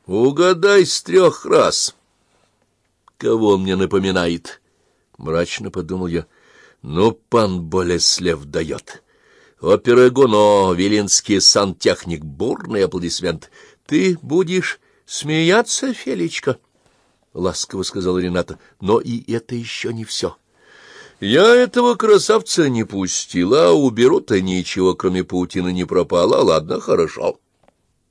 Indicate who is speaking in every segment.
Speaker 1: — Угадай с трех раз. — Кого он мне напоминает? — мрачно подумал я. — Ну, пан Болеслев дает. Опера Гуно, Виленский сантехник, бурный аплодисмент. Ты будешь смеяться, Фелечка? — ласково сказала Рената. — Но и это еще не все. Я этого красавца не пустила, а уберу-то ничего, кроме паутины, не пропало. Ладно, хорошо.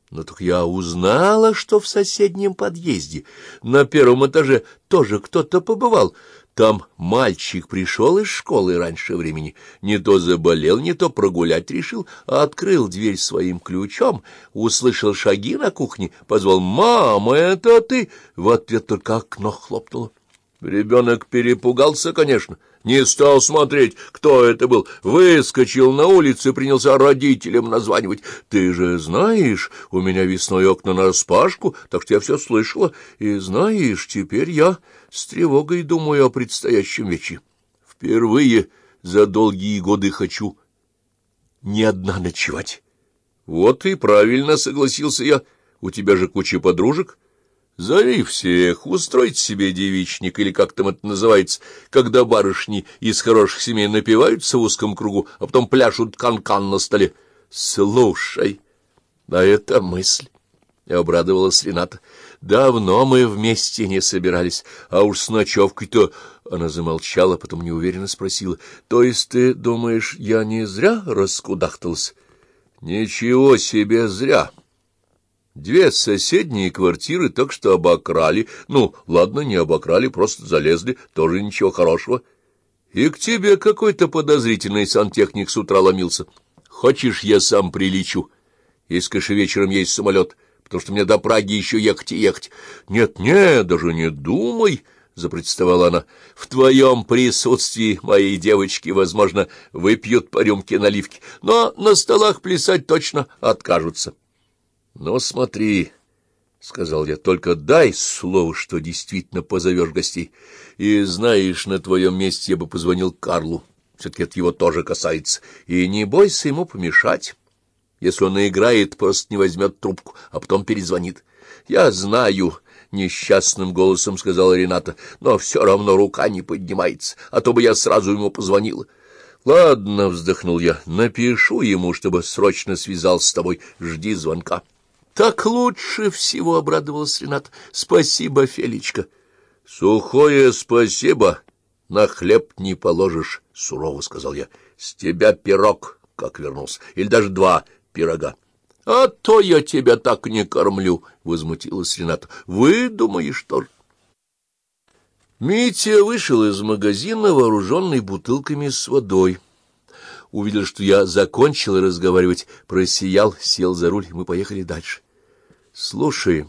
Speaker 1: Но только я узнала, что в соседнем подъезде на первом этаже тоже кто-то побывал. Там мальчик пришел из школы раньше времени, не то заболел, не то прогулять решил, открыл дверь своим ключом, услышал шаги на кухне, позвал «Мама, это ты?» В ответ только окно хлопнуло. Ребенок перепугался, конечно, не стал смотреть, кто это был, выскочил на улицу и принялся родителям названивать. Ты же знаешь, у меня весной окна нараспашку, так что я все слышала, и знаешь, теперь я с тревогой думаю о предстоящем вечере. Впервые за долгие годы хочу не одна ночевать. Вот и правильно согласился я, у тебя же куча подружек. Зови всех, устройте себе девичник, или как там это называется, когда барышни из хороших семей напиваются в узком кругу, а потом пляшут канкан -кан на столе. Слушай, а это мысль, — обрадовалась Рената. Давно мы вместе не собирались, а уж с ночевкой-то... Она замолчала, потом неуверенно спросила. — То есть ты думаешь, я не зря раскудахталась? — Ничего себе зря! — Две соседние квартиры так что обокрали. Ну, ладно, не обокрали, просто залезли, тоже ничего хорошего. И к тебе какой-то подозрительный сантехник с утра ломился. Хочешь, я сам прилечу, конечно, вечером есть самолет, потому что мне до Праги еще ехать и ехать. Нет-нет, даже не думай, — запротестовала она. — В твоем присутствии мои девочки, возможно, выпьют по рюмке наливки, но на столах плясать точно откажутся. — Ну, смотри, — сказал я, — только дай слово, что действительно позовешь гостей. И знаешь, на твоем месте я бы позвонил Карлу. Все-таки это его тоже касается. И не бойся ему помешать. Если он наиграет, просто не возьмет трубку, а потом перезвонит. — Я знаю, — несчастным голосом сказала Рената, — но все равно рука не поднимается, а то бы я сразу ему позвонила. — Ладно, — вздохнул я, — напишу ему, чтобы срочно связался с тобой. Жди звонка. — так лучше всего, — обрадовалась Ренат. — Спасибо, Фелечка. — Сухое спасибо на хлеб не положишь, — сурово сказал я. — С тебя пирог, как вернулся, или даже два пирога. — А то я тебя так не кормлю, — возмутилась Вы думаете, что Митя вышел из магазина, вооруженный бутылками с водой. Увидел, что я закончил разговаривать, просиял, сел за руль, и мы поехали дальше. — Слушай,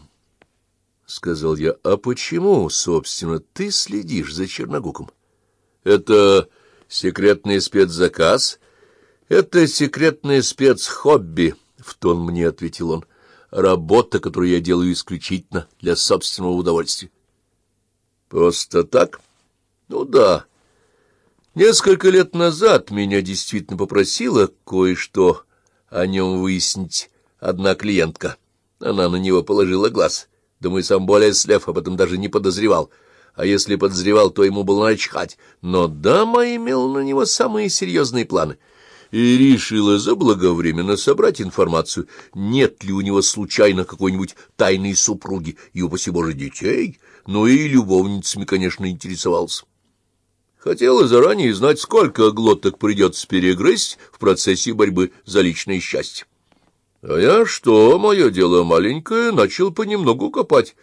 Speaker 1: — сказал я, — а почему, собственно, ты следишь за Черногуком? — Это секретный спецзаказ? — Это секретное спецхобби, — в тон мне ответил он. — Работа, которую я делаю исключительно для собственного удовольствия. — Просто так? — Ну да. Несколько лет назад меня действительно попросила кое-что о нем выяснить одна клиентка. Она на него положила глаз. Думаю, сам более слев об этом даже не подозревал. А если подозревал, то ему было начхать. Но дама имела на него самые серьезные планы. И решила заблаговременно собрать информацию, нет ли у него случайно какой-нибудь тайной супруги, и, упаси боже, детей, но и любовницами, конечно, интересовался. Хотела заранее знать, сколько глоток придется перегрызть в процессе борьбы за личное счастье. А я что, мое дело маленькое, начал понемногу копать.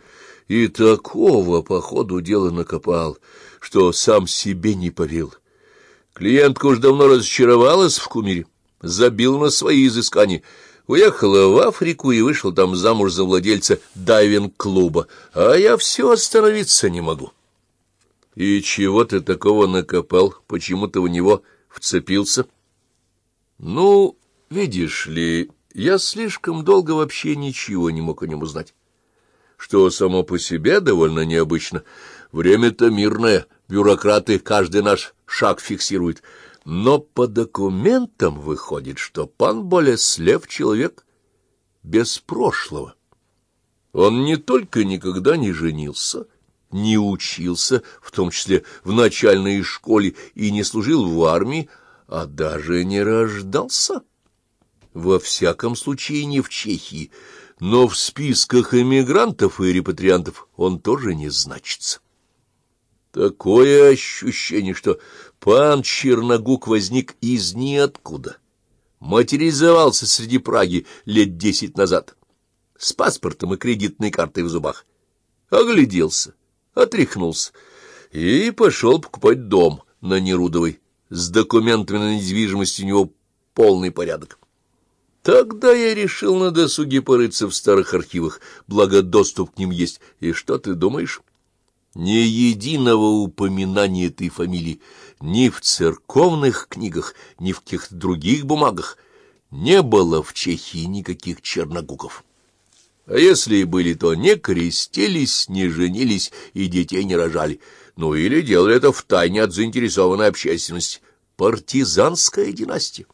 Speaker 1: И такого по ходу дела накопал, что сам себе не поверил. Клиентка уж давно разочаровалась в кумире, забил на свои изыскания, уехала в Африку и вышла там замуж за владельца дайвинг-клуба, а я все остановиться не могу. И чего ты такого накопал, почему ты в него вцепился? Ну, видишь ли... Я слишком долго вообще ничего не мог о нем узнать. Что само по себе довольно необычно. Время-то мирное, бюрократы каждый наш шаг фиксируют. Но по документам выходит, что пан Болеслев — человек без прошлого. Он не только никогда не женился, не учился, в том числе в начальной школе, и не служил в армии, а даже не рождался. Во всяком случае, не в Чехии, но в списках эмигрантов и репатриантов он тоже не значится. Такое ощущение, что пан Черногук возник из ниоткуда, материализовался среди Праги лет десять назад, с паспортом и кредитной картой в зубах, огляделся, отряхнулся и пошел покупать дом на Нерудовой. С документами на недвижимость у него полный порядок. Тогда я решил на досуге порыться в старых архивах, благо доступ к ним есть. И что ты думаешь? Ни единого упоминания этой фамилии ни в церковных книгах, ни в каких-то других бумагах. Не было в Чехии никаких черногуков. А если и были, то не крестились, не женились и детей не рожали. Ну или делали это втайне от заинтересованной общественности. Партизанская династия.